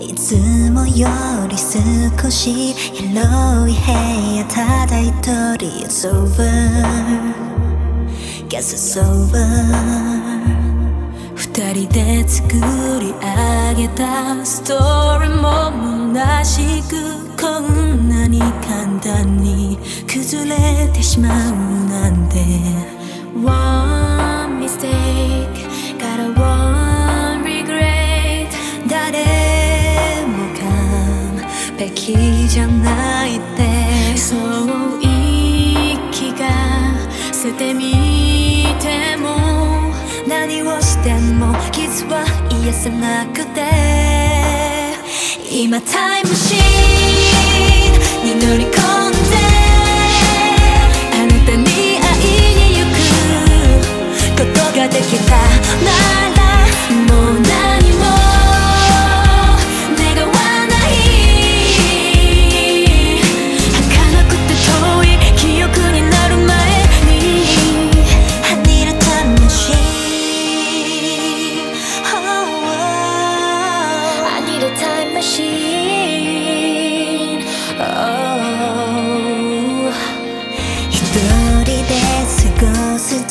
いつもより少し広い部屋ただ一人 It's over. Guess it's over. 二人で作り上げたストーリーも虚しくこんなに簡単に崩れてしまうなんて。誰も完璧じゃないってそう言い気が捨てみても何をしても傷は癒せなくて今タイムシーン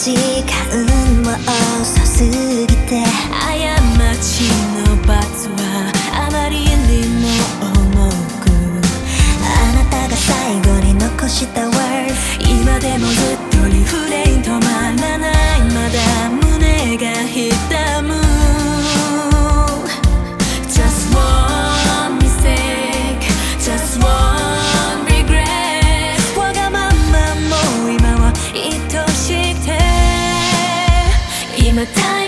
時間は遅すぎ time.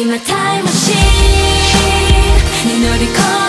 今タイムマシンに乗り込む